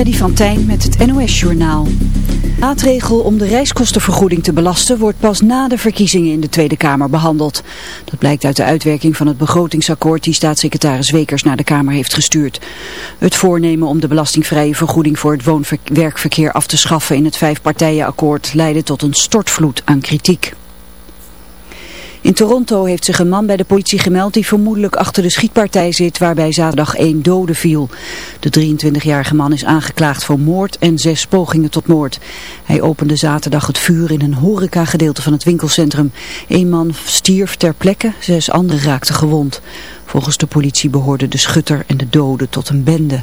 Freddy van Tijn met het NOS-journaal. Maatregel om de reiskostenvergoeding te belasten wordt pas na de verkiezingen in de Tweede Kamer behandeld. Dat blijkt uit de uitwerking van het begrotingsakkoord die staatssecretaris Wekers naar de Kamer heeft gestuurd. Het voornemen om de belastingvrije vergoeding voor het woon-werkverkeer af te schaffen in het vijfpartijenakkoord leidde tot een stortvloed aan kritiek. In Toronto heeft zich een man bij de politie gemeld die vermoedelijk achter de schietpartij zit waarbij zaterdag één dode viel. De 23-jarige man is aangeklaagd voor moord en zes pogingen tot moord. Hij opende zaterdag het vuur in een horecagedeelte van het winkelcentrum. Eén man stierf ter plekke, zes anderen raakten gewond. Volgens de politie behoorden de schutter en de doden tot een bende.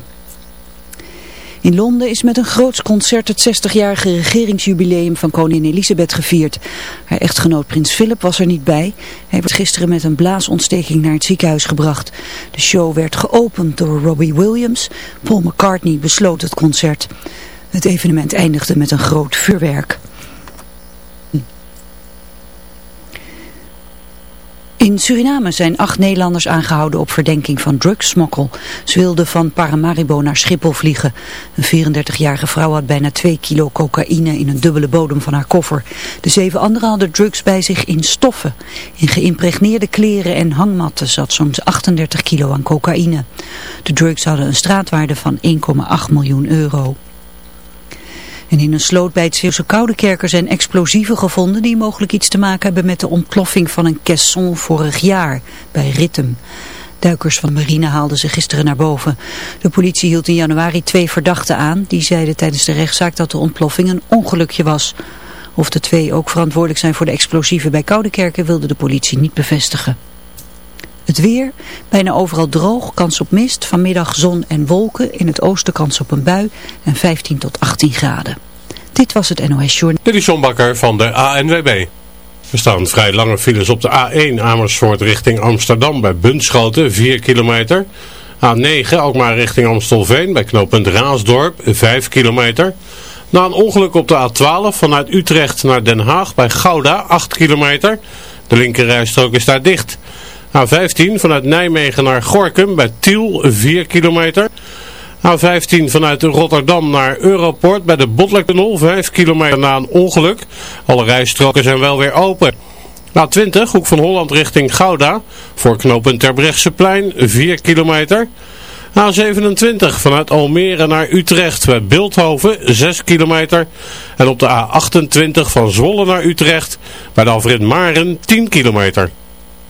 In Londen is met een groots concert het 60-jarige regeringsjubileum van koningin Elisabeth gevierd. Haar echtgenoot prins Philip was er niet bij. Hij werd gisteren met een blaasontsteking naar het ziekenhuis gebracht. De show werd geopend door Robbie Williams. Paul McCartney besloot het concert. Het evenement eindigde met een groot vuurwerk. In Suriname zijn acht Nederlanders aangehouden op verdenking van drugssmokkel. Ze wilden van Paramaribo naar Schiphol vliegen. Een 34-jarige vrouw had bijna 2 kilo cocaïne in een dubbele bodem van haar koffer. De zeven anderen hadden drugs bij zich in stoffen. In geïmpregneerde kleren en hangmatten zat zo'n 38 kilo aan cocaïne. De drugs hadden een straatwaarde van 1,8 miljoen euro. En in een sloot bij het Zeeuwse Koudekerker zijn explosieven gevonden die mogelijk iets te maken hebben met de ontploffing van een caisson vorig jaar bij Rittem. Duikers van marine haalden ze gisteren naar boven. De politie hield in januari twee verdachten aan. Die zeiden tijdens de rechtszaak dat de ontploffing een ongelukje was. Of de twee ook verantwoordelijk zijn voor de explosieven bij Koudekerken wilde de politie niet bevestigen. Het weer, bijna overal droog, kans op mist, vanmiddag zon en wolken, in het oosten kans op een bui en 15 tot 18 graden. Dit was het NOS Journal. Dit is John van de ANWB. Er staan vrij lange files op de A1 Amersfoort richting Amsterdam bij Bunschoten, 4 kilometer. A9 ook maar richting Amstelveen bij knooppunt Raasdorp, 5 kilometer. Na een ongeluk op de A12 vanuit Utrecht naar Den Haag bij Gouda, 8 kilometer. De linkerrijstrook is daar dicht. A15 vanuit Nijmegen naar Gorkum bij Tiel 4 kilometer. A15 vanuit Rotterdam naar Europort bij de Botlektunnel 5 kilometer na een ongeluk. Alle rijstroken zijn wel weer open. A20 Hoek van Holland richting Gouda voor knooppunt Terbrechtseplein 4 kilometer. A27 vanuit Almere naar Utrecht bij Beeldhoven 6 kilometer. En op de A28 van Zwolle naar Utrecht bij de Alfred Maren 10 kilometer.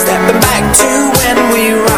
Stepping back to when we rhymed.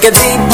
Take a deep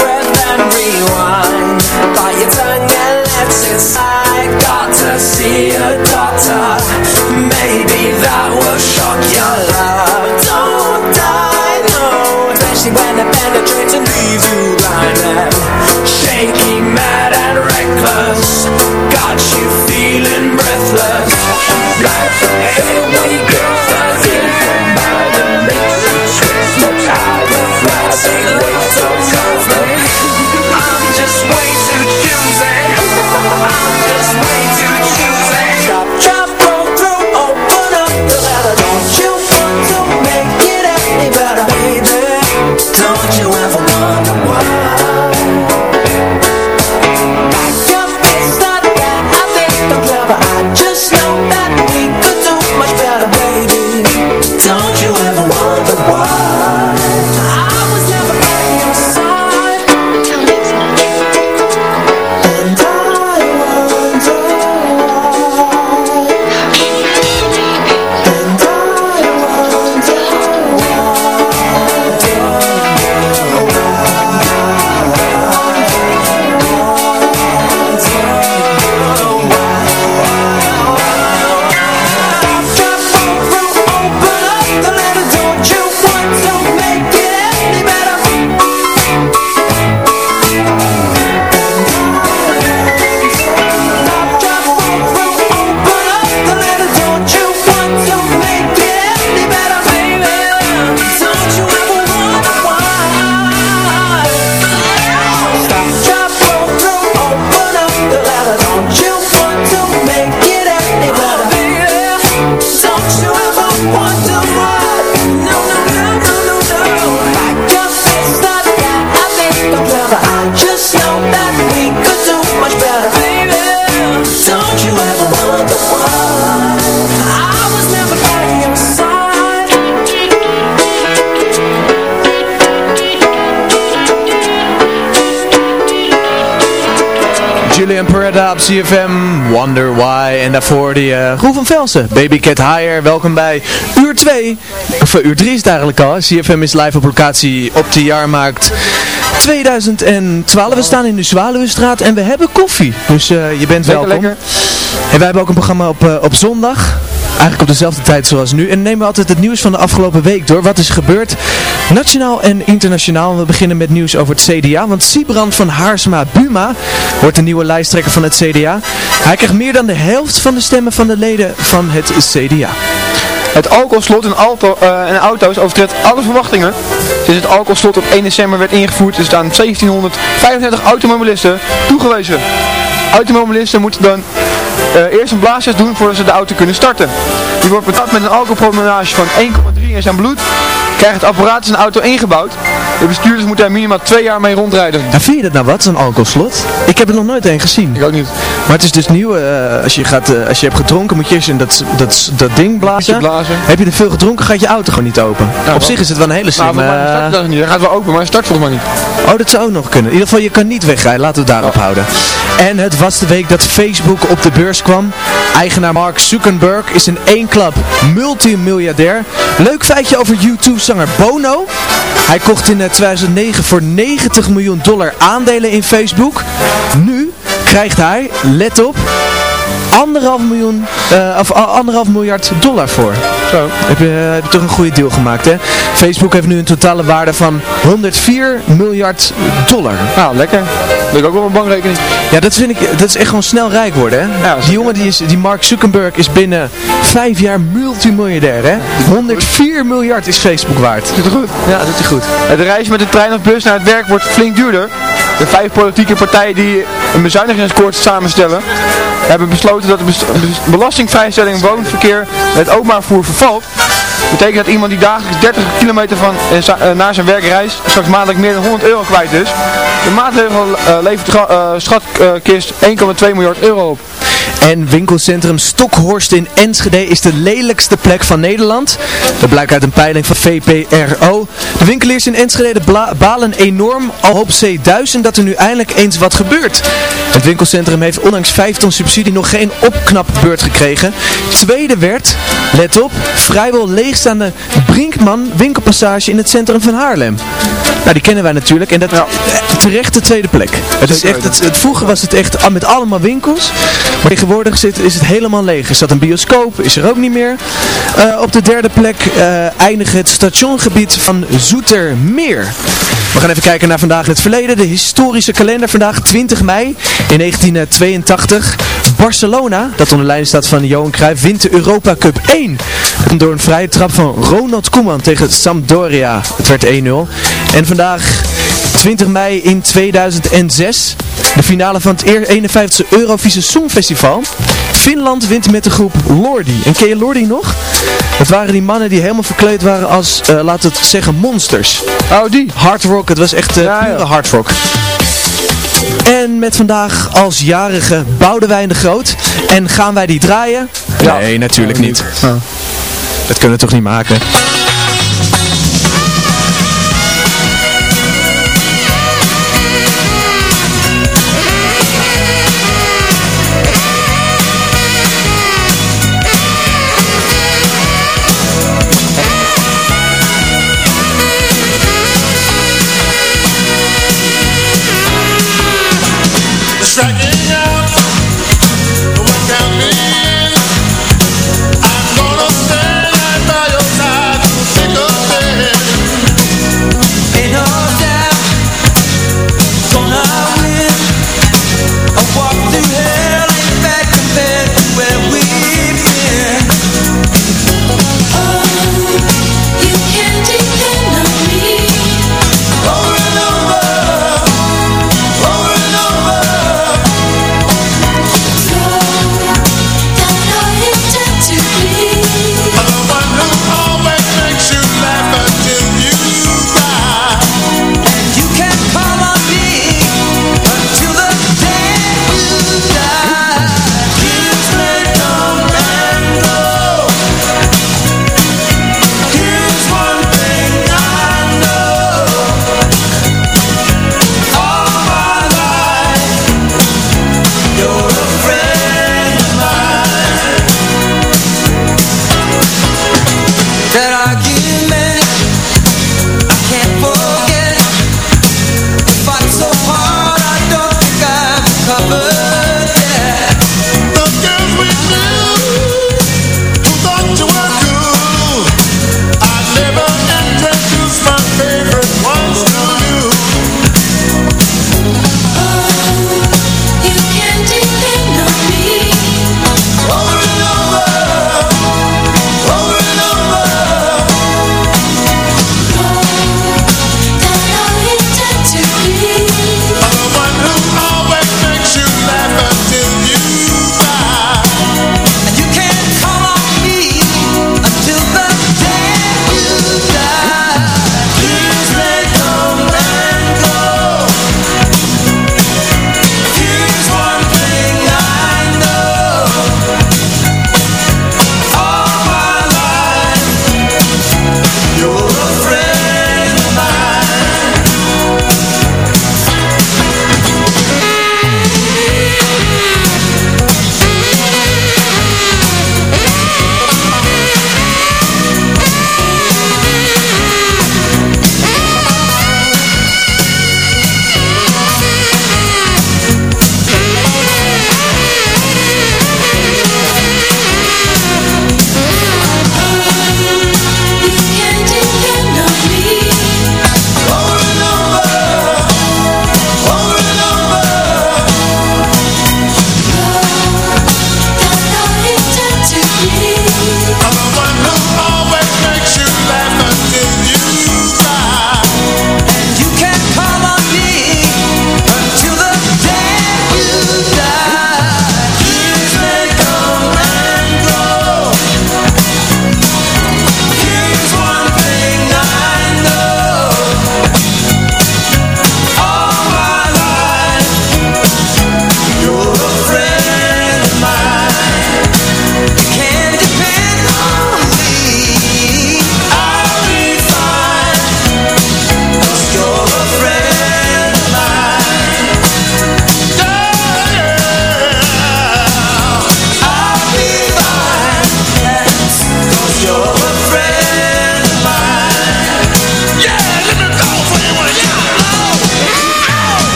Peretta op CFM, Wonder Why. En daarvoor die uh, Roel van Velsen, Baby Cat Higher. Welkom bij uur 2, of uh, uur 3 is het eigenlijk al. CFM is live op locatie op de Jaarmarkt 2012. We staan in de Zwaluwestraat en we hebben koffie. Dus uh, je bent lekker, welkom. Lekker. En wij hebben ook een programma op, op zondag. Eigenlijk op dezelfde tijd zoals nu. En nemen we altijd het nieuws van de afgelopen week door. Wat is gebeurd? Nationaal en internationaal. We beginnen met nieuws over het CDA. Want Siebrand van Haarsma Buma wordt de nieuwe lijsttrekker van het CDA. Hij krijgt meer dan de helft van de stemmen van de leden van het CDA. Het alcoholslot in, in auto's overtreedt alle verwachtingen. Sinds het alcoholslot op 1 december werd ingevoerd is het aan 1735 automobilisten toegewezen. Automobilisten moeten dan uh, eerst een blaastest doen voordat ze de auto kunnen starten. Die wordt betaald met een alcoholpromillage van 1,3 in zijn bloed. Krijgt het apparaat in zijn auto ingebouwd. De bestuurders moeten daar minimaal twee jaar mee rondrijden. Vind je dat nou wat, zo'n alcoholslot? Ik heb er nog nooit een gezien. Ik ook niet. Maar het is dus nieuw, uh, als, je gaat, uh, als je hebt gedronken moet je eerst in dat, dat, dat ding blazen. blazen. Heb je er veel gedronken gaat je auto gewoon niet open. Op zich is het wel een hele slimme... Nou, maar start dat niet. Hij gaat wel open, maar hij start volgens mij niet. Oh, dat zou ook nog kunnen. In ieder geval, je kan niet wegrijden. Laten we het daarop oh. houden. En het was de week dat Facebook op de beurs kwam. Eigenaar Mark Zuckerberg is in één klap multimiljardair. Leuk feitje over YouTube-zanger Bono. Hij kocht in 2009 voor 90 miljoen dollar aandelen in Facebook. Nu krijgt hij, let op, anderhalf miljoen, uh, of anderhalf miljard dollar voor. Zo. Heb je, heb je toch een goede deal gemaakt, hè? Facebook heeft nu een totale waarde van 104 miljard dollar. Nou, lekker. Dat ik ook wel een bankrekening. Ja, dat vind ik, dat is echt gewoon snel rijk worden, hè? Ja, die jongen, die, is, die Mark Zuckerberg is binnen vijf jaar multimiljardair, hè? 104 miljard is Facebook waard. Doet het goed? Ja, dat doet hij goed. Het reizen met de trein of bus naar het werk wordt flink duurder. De vijf politieke partijen die een bezuinigingsakkoord samenstellen, hebben besloten dat de belastingvrijstelling woonverkeer met openbaar vervoer vervalt. Betekent dat iemand die dagelijks 30 kilometer van, uh, naar zijn werk reist, straks maandelijk meer dan 100 euro kwijt is. De maatregel uh, levert de schatkist 1,2 miljard euro op. En winkelcentrum Stokhorst in Enschede is de lelijkste plek van Nederland. Dat blijkt uit een peiling van VPRO. De winkeliers in Enschede balen enorm. Al hoop C1000 dat er nu eindelijk eens wat gebeurt. Het winkelcentrum heeft ondanks 5 ton subsidie nog geen opknapbeurt gekregen. Tweede werd, let op, vrijwel leegstaande Brinkman winkelpassage in het centrum van Haarlem. Nou, die kennen wij natuurlijk. En dat ja. terecht de tweede plek. Het is echt, het, het, vroeger was het echt met allemaal winkels. Maar tegenwoordig zit, is het helemaal leeg. Er staat een bioscoop, is er ook niet meer. Uh, op de derde plek uh, eindigt het stationgebied van Zoetermeer. We gaan even kijken naar vandaag in het verleden. De historische kalender vandaag 20 mei in 1982. Barcelona, dat onder leiding staat van Johan Cruijff, wint de Europa Cup 1. Door een vrije trap van Ronald Koeman tegen Sampdoria. Het werd 1-0. En vandaag 20 mei in 2006. De finale van het 51e Eurovisie Songfestival. Finland wint met de groep Lordi. En ken je Lordi nog? Het waren die mannen die helemaal verkleed waren als, uh, laten we het zeggen, monsters. Oh, die? Hard rock, het was echt uh, ja, pure ja. hard rock. En met vandaag als jarige Boudewijn de Groot. En gaan wij die draaien? Ja. Nee, natuurlijk niet. Ja. Dat kunnen we toch niet maken?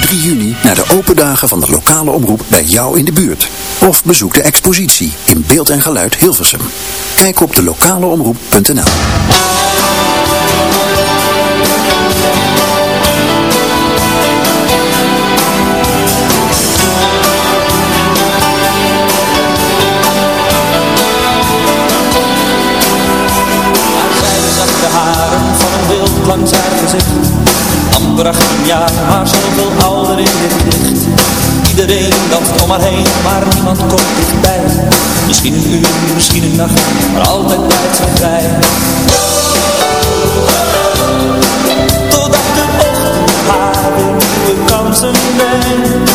3 juni naar de open dagen van de lokale omroep bij jou in de buurt. Of bezoek de expositie in beeld en geluid Hilversum. Kijk op de lokaleomroep.nl langs haar gezicht Amper 18 jaar, maar zoveel ouder in dit licht Iedereen danst om haar heen, maar niemand komt dichtbij Misschien een uur, misschien een nacht, maar altijd blijft ze vrij. Totdat de ochtend haar weer nieuwe kansen brengt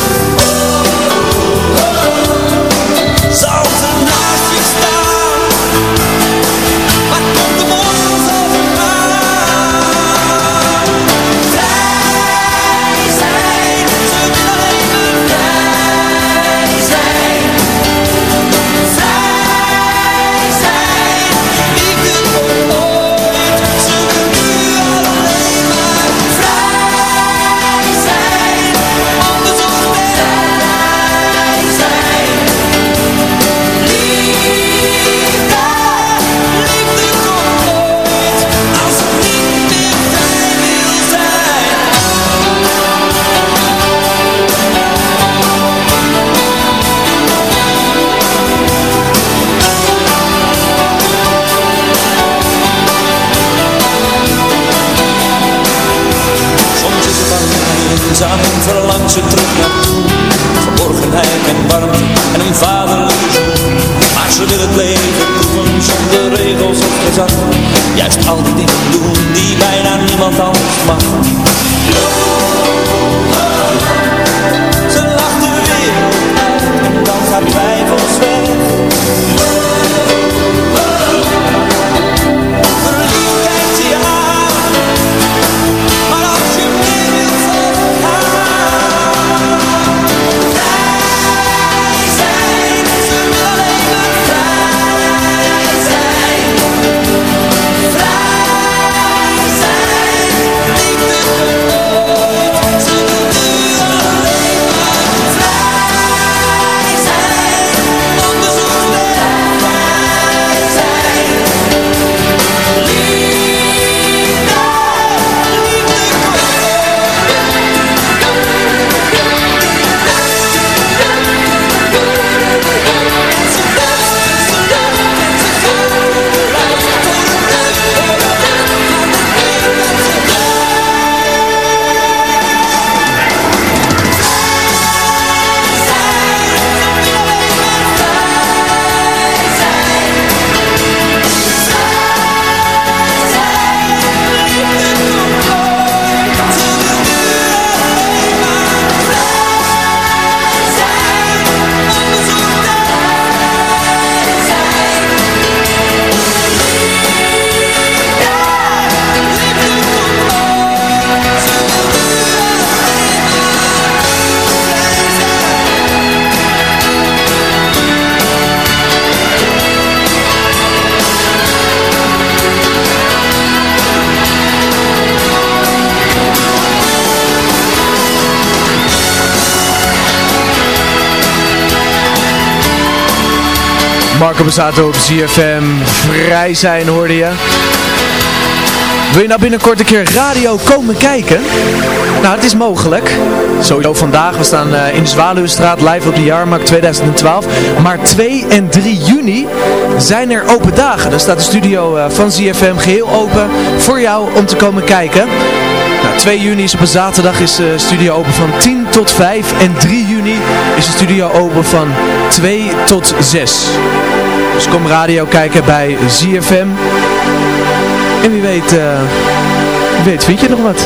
Marco Bazzato op ZFM. Vrij zijn hoorde je. Wil je nou binnenkort een keer radio komen kijken? Nou, het is mogelijk. Sowieso vandaag. We staan eh, in de Zwaluwenstraat live op de Jaarmarkt 2012. Maar 2 en 3 juni zijn er open dagen. Dan staat de studio eh, van ZFM geheel open voor jou om te komen kijken. Nou, 2 juni is op een zaterdag is de studio open van 10 tot 5. En 3 juni is de studio open van 2 tot 6. Dus kom radio kijken bij ZFM. En wie weet, eh, wie weet vind je nog wat.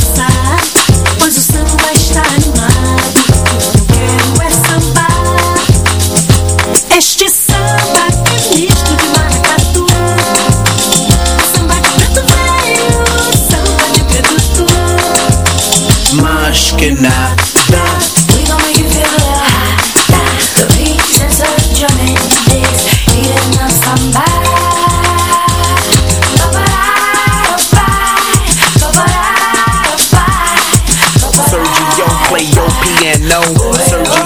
and no.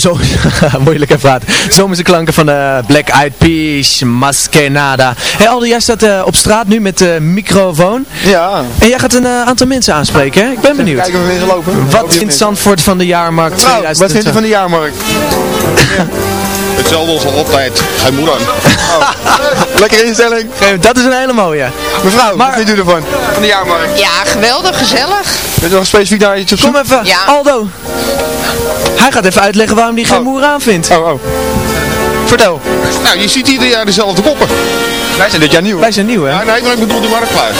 Zo, moeilijk even praten. Zomerse klanken van de Black Eyed Peas, Maskenada. Hey Aldo, jij staat eh, op straat nu met de microfoon. Ja. En jij gaat een eh, aantal mensen aanspreken, hè? Ik ben benieuwd. Kijken of we weer lopen. Wat vindt Zandvoort van de jaarmarkt Mevrouw, 2012? wat vindt u van de jaarmarkt? Hetzelfde als altijd. Geen moeder. Lekkere instelling. Dat is een hele mooie. Mevrouw, wat vindt u ervan? Van de jaarmarkt. Ja, geweldig, gezellig. Bent u nog specifiek daar iets op zoek? Kom even, Ja. Aldo. Hij gaat even uitleggen waarom hij geen moer aan vindt. Oh, oh. Vertel. Nou, je ziet ieder jaar dezelfde koppen. Wij zijn dit jaar nieuw. Wij zijn nieuw, hè? Ja, nee, maar ik bedoel de marktplaats.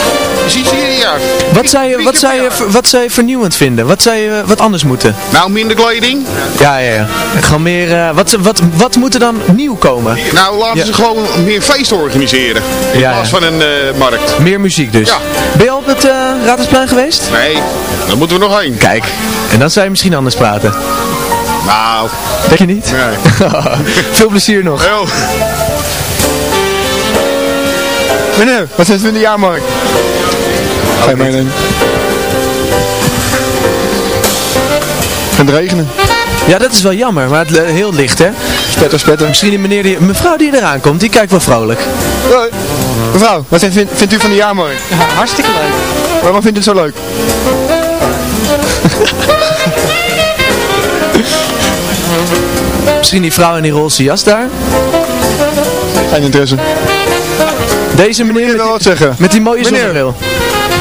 Wat zou je, wat zou je, wat zou je vernieuwend vinden? Wat zou je wat anders moeten? Nou, minder kleding. Ja, ja, ja. Gewoon meer, eh, wat, wat, wat moet er dan nieuw komen? Nou, laten Ja. ze gewoon meer feesten organiseren. In Ja, plaats ja. van een eh, markt. Meer muziek dus. Ja. Ben je al op het eh Raadhuisplein geweest? Nee, daar moeten we nog heen. Kijk, en dan zou je misschien anders praten. Nou, Denk je niet? nee. Veel plezier nog. Heel. Meneer, wat vindt u van de jaarmarkt? Geen mening. Het gaat regenen. Ja, dat is wel jammer, maar het, eh, heel licht, hè? Spetter, spetter. Misschien die meneer die, mevrouw die eraan komt, die kijkt wel vrolijk. Hoi. Mevrouw, wat vindt, vindt u van de jaarmarkt? hartstikke leuk. Waarom vindt u het zo leuk? Misschien die vrouw in die roze jas daar. Geen interesse. Deze meneer wil wat zeggen. met die mooie zonnebril.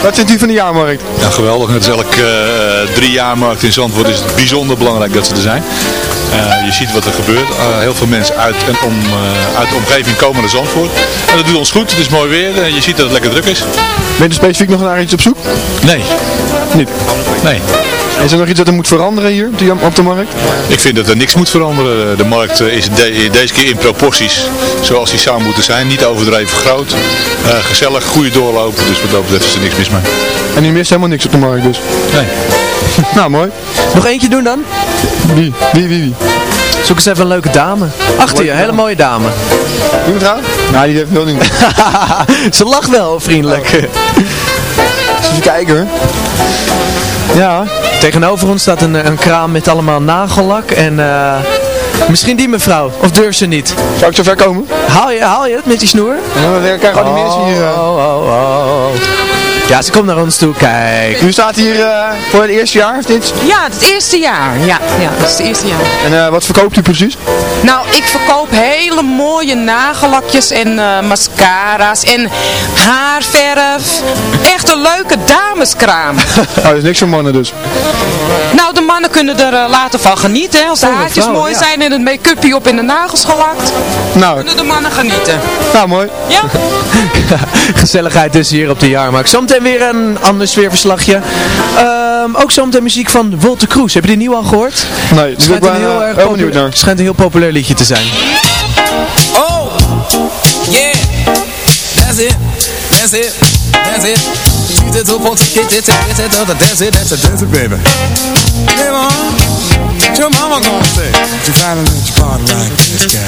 Wat vindt u van de jaarmarkt? Ja, geweldig. Net als elke eh, drie jaarmarkt in Zandvoort is het bijzonder belangrijk dat ze er zijn. Eh, je ziet wat er gebeurt. Eh, heel veel mensen uit, en om, eh, uit de omgeving komen naar Zandvoort. En dat doet ons goed. Het is mooi weer. en je ziet dat het lekker druk is. Bent u specifiek nog naar iets op zoek? Nee. Niet. Nee. Is er nog iets dat er moet veranderen hier op de, op de markt? Ik vind dat er niks moet veranderen. De markt eh, is de- deze keer in proporties zoals die zou moeten zijn. Niet overdreven groot. Eh, gezellig, goede doorlopen. Dus wat dat betreft is er niks mis mee. En u mist helemaal niks op de markt dus? Nee. nou, mooi. Nog eentje doen dan? Wie? Wie, wie, wie? Zoek eens even een leuke dame. Achter je, een hele mooie dame. Wie moet gaan? Nou, die heeft wel niet. Ze lacht wel, vriendelijk. Even kijken hoor. Ja. Tegenover ons staat een, een kraam met allemaal nagellak en... eh, Misschien die mevrouw, of durft ze niet? Zou ik zo ver komen? Haal je, haal je het met die snoer? Ja, we krijgen al die mensen hier. eh. Oh, oh, oh. Ja, ze komt naar ons toe, kijk. U staat hier eh, voor het eerste jaar of dit? Ja, het eerste jaar. Ja, ja, het is het eerste jaar. En eh, wat verkoopt u precies? Nou, ik verkoop hele mooie nagellakjes en eh, mascara's en haarverf. Echt een leuke dameskraam. oh, dat is niks voor mannen dus. nou, de mannen kunnen er later van genieten. hè. Als de Oh, haartjes mooi ja. zijn en het make-upje op in de nagels gelakt, Nou, kunnen de mannen genieten. nou mooi. Ja? Gezelligheid dus hier op de jaarmarkt. Zometeen weer een ander sfeerverslagje. Ehm, ook zometeen muziek van Wolter Kroes. Heb je die nieuw al gehoord? Nee, die schijnt ben een ik heel wel, erg heel benieuwd naar. schijnt een heel populair liedje te zijn. Oh, yeah, that's it, that's it, that's it. Use it to get it, get it, get it, that's it, that's it, that's it, baby. Hey, mom, what your mama gonna say? You finally let your body like this guy.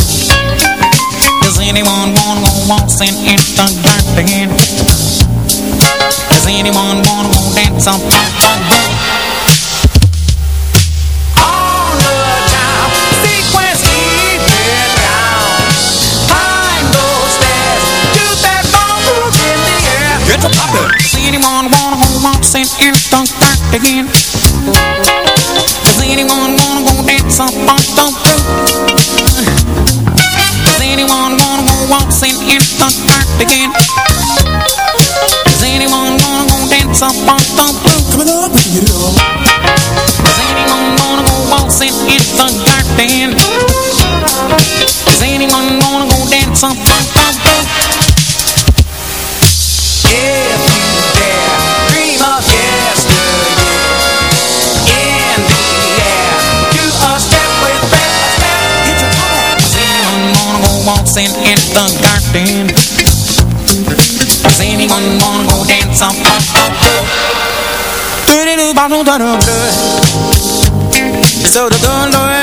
Anyone wanna go waltzing in the garden? Does anyone wanna go dance up on the roof? On the down, sequence keep it down. Climb those stairs, do that in the air. Get the poppin'. Does anyone wanna go waltzing in the garden? Does anyone wanna go dance up on the roof? waltzing in the garden? Does anyone wanna go dance up? So the on a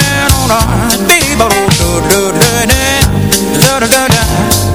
people, do do do do, do do do.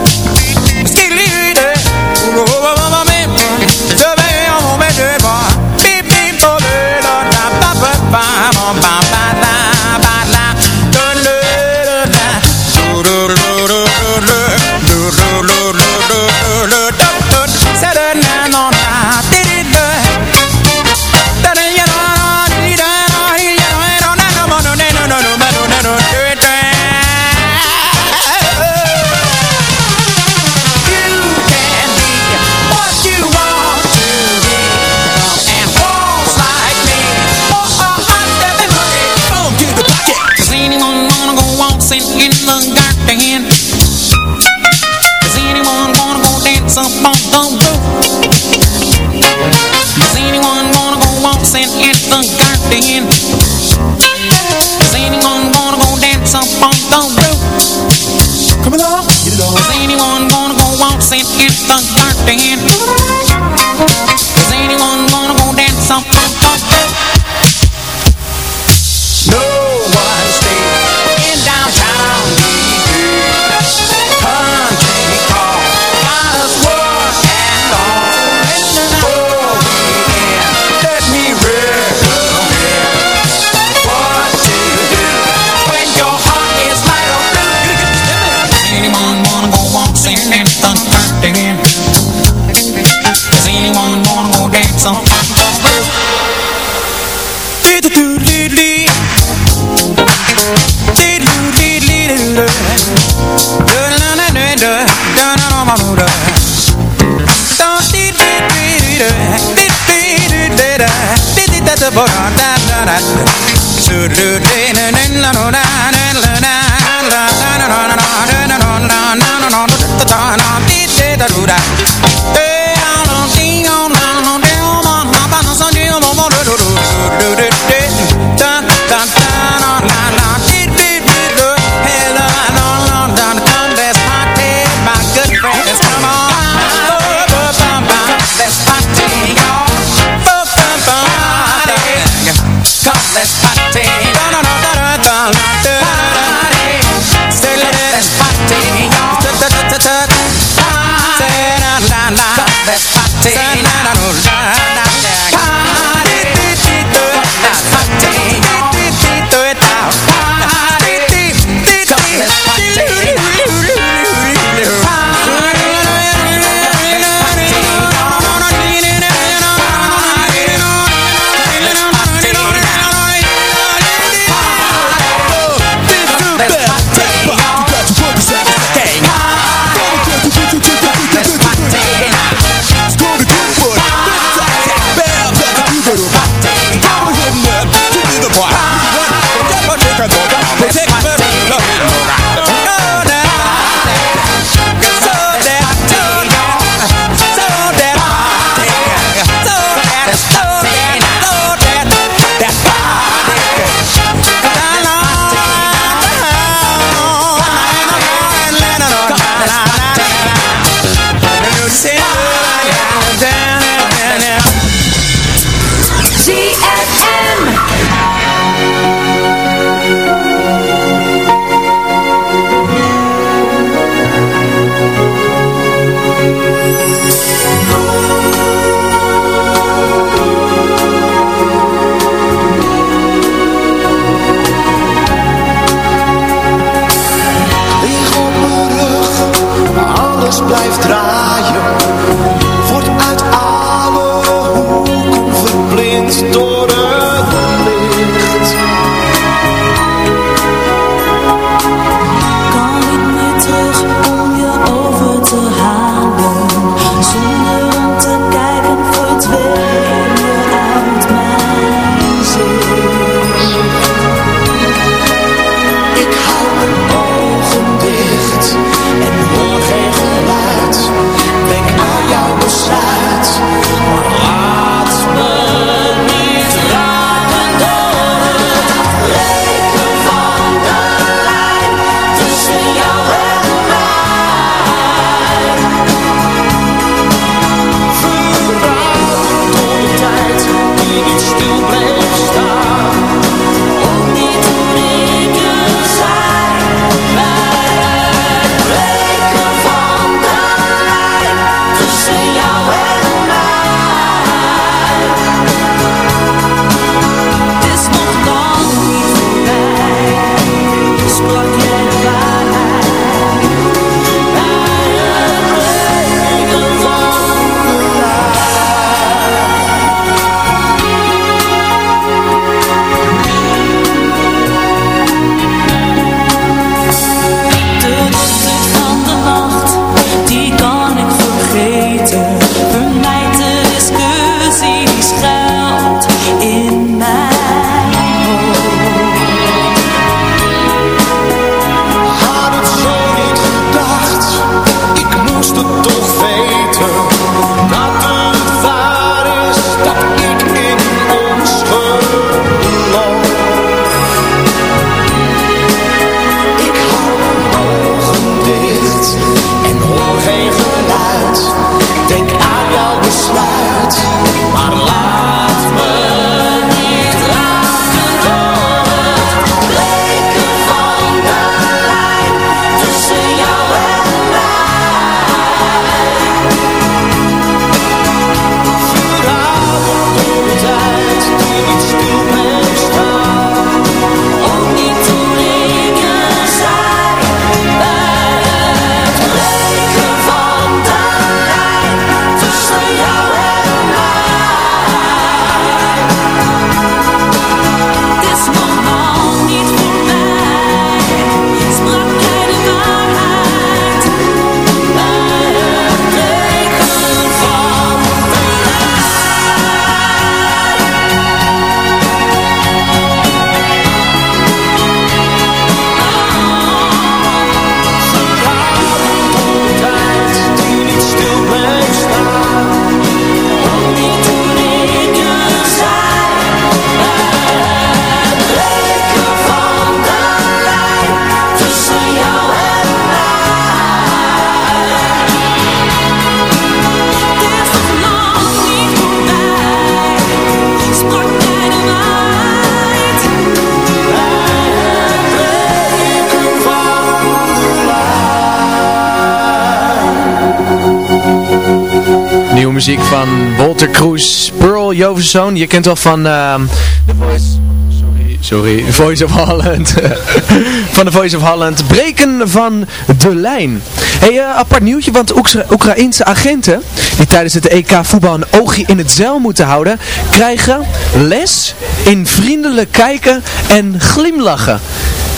Muziek van Walter Cruz, Pearl Jovenszoon. Je kent wel van ehm The Voice. Sorry, sorry. Voice of Holland. van de Voice of Holland. Breken van de lijn. Hey, eh, apart nieuwtje, want Oekra- Oekraïense agenten die tijdens het EK voetbal een oogje in het zeil moeten houden, krijgen les in vriendelijk kijken en glimlachen.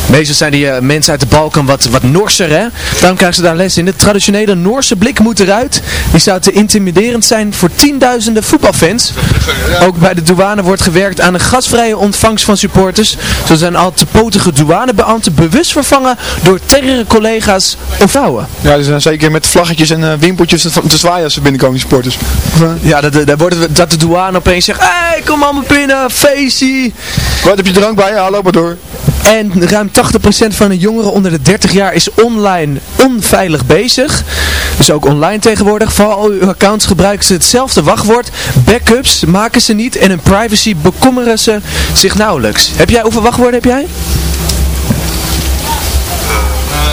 Meestal zijn die eh, mensen uit de Balkan wat, wat Norser, hè? Daarom krijgen ze daar les in. De traditionele Noorse blik moet eruit. Die zou te intimiderend zijn voor tienduizenden voetbalfans. Ook bij de douane wordt gewerkt aan een gasvrije ontvangst van supporters. Zo zijn al te potige douanebeambten bewust vervangen door terrere collega's of vrouwen. Ja, dus dan zeker met vlaggetjes en eh, wimpeltjes te, zwaaien als ze binnenkomen, supporters. Eh, Ja, dat, dat, wordt, dat de douane opeens zegt, hé, hey, kom allemaal binnen, feestie. Wat heb je drank bij? Ja, loop maar door. En ruim 80% van de jongeren onder de 30 jaar is online onveilig bezig. Dus ook online tegenwoordig. Voor al uw accounts gebruiken ze hetzelfde wachtwoord. Backups maken ze niet en hun privacy bekommeren ze zich nauwelijks. Heb jij, hoeveel wachtwoorden heb jij?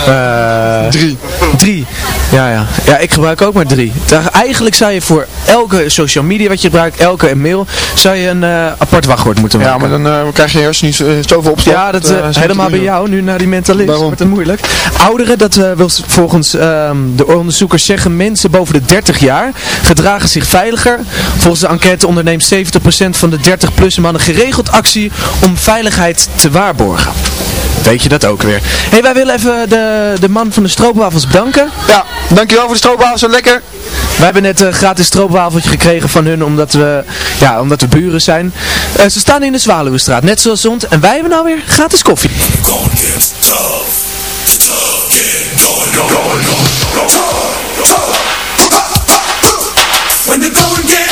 Eh, drie. Drie. Ja, ja. Ja, ik gebruik ook maar drie. Daar- Eigenlijk zou je voor elke social media wat je gebruikt, elke mail, zou je een eh, apart wachtwoord moeten maken. Ja, maar dan eh, krijg je hersenen niet zo- zoveel opslag. Ja, dat, eh, eh, is helemaal bij jou, nu naar die mentalist, Waarom? wordt het moeilijk. Ouderen, dat eh, wil volgens ehm, de onderzoekers zeggen, mensen boven de 30 jaar gedragen zich veiliger. Volgens de enquête onderneemt 70% van de 30-plus mannen geregeld actie om veiligheid te waarborgen. Weet je dat ook weer. hey, wij willen even de, de man van de stroopwafels bedanken. Ja, dankjewel voor de stroopwafels, zo lekker. Wij hebben net een gratis stroopwafeltje gekregen van hun omdat we, ja, omdat we buren zijn. Eh, ze staan in de Zwaluwenstraat, net zoals ons. En wij hebben nou weer gratis koffie. When the going gets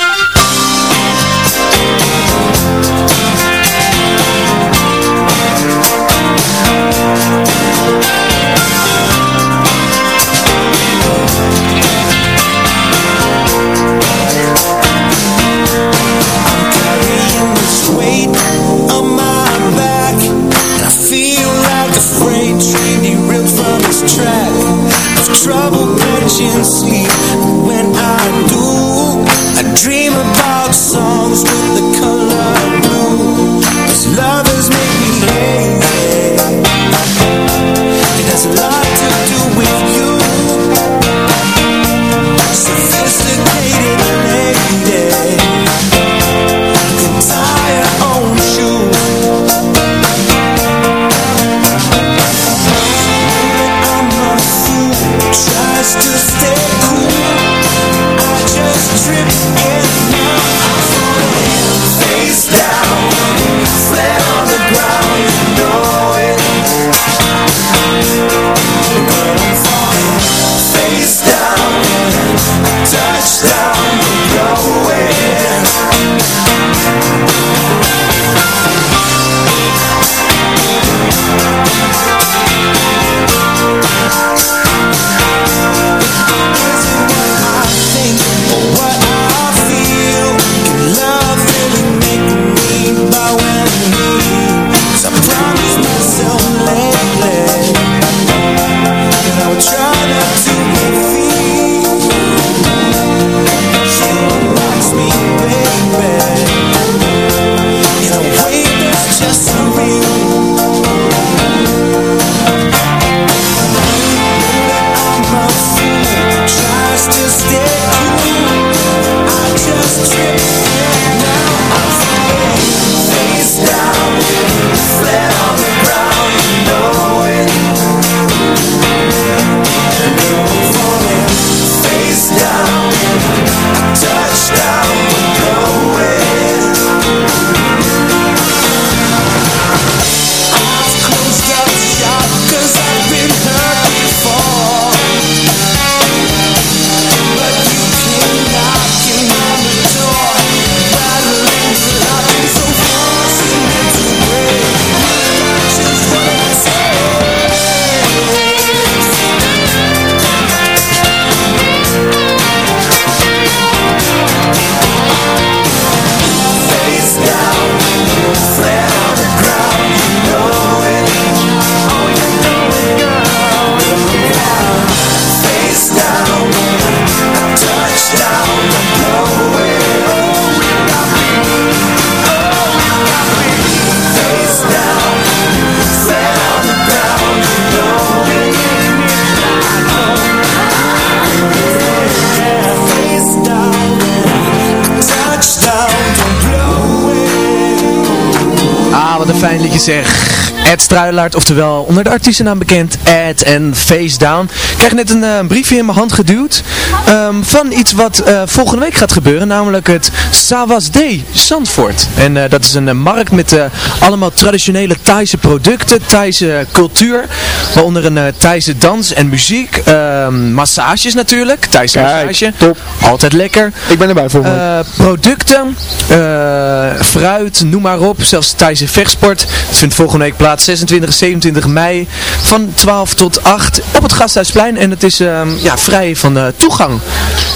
zeg. Ed Struilaert, oftewel onder de artiestennaam bekend, Ed en Face Down. Ik krijg net een eh, briefje in mijn hand geduwd ehm, van iets wat eh, volgende week gaat gebeuren, namelijk het Sawas Day Zandvoort. En eh, dat is een eh, markt met allemaal traditionele Thaise producten, Thaise cultuur, waaronder een Thaise dans en muziek, ehm, massages natuurlijk, Thaise massage, top. altijd lekker. Ik ben erbij. Eh, producten, fruit, noem maar op. Zelfs Thaise vechtsport. Het vindt volgende week plaats 26 en 27 mei van 12 tot 8 op het Gasthuisplein. En het is ehm, ja, vrij van toegang.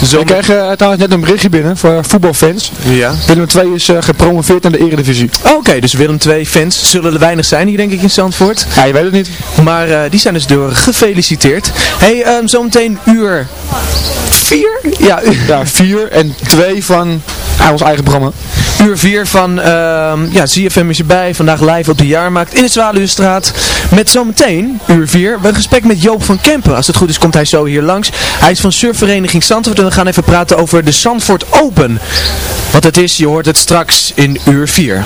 Zo Ik kreeg eh, trouwens net een berichtje binnen voor voetbalfans. Ja. Willem II is eh, gepromoveerd naar de eredivisie. Oké, dus Willem II fans zullen er weinig zijn hier denk ik in Zandvoort. Ja, je weet het niet. Maar eh, die zijn dus door gefeliciteerd. hey, ehm, zometeen uur 4? Ja, Ja, vier en twee van ah, ons eigen programma. Uur 4 van ehm ja, ZFM is erbij. Vandaag live op de Jaarmarkt in de Zwaluwstraat. Met zometeen, uur 4, een gesprek met Joop van Kempen. Als het goed is komt hij zo hier langs. Hij is van surfvereniging Zandvoort en we gaan even praten over de Zandvoort Open. Wat het is, je hoort het straks in uur 4.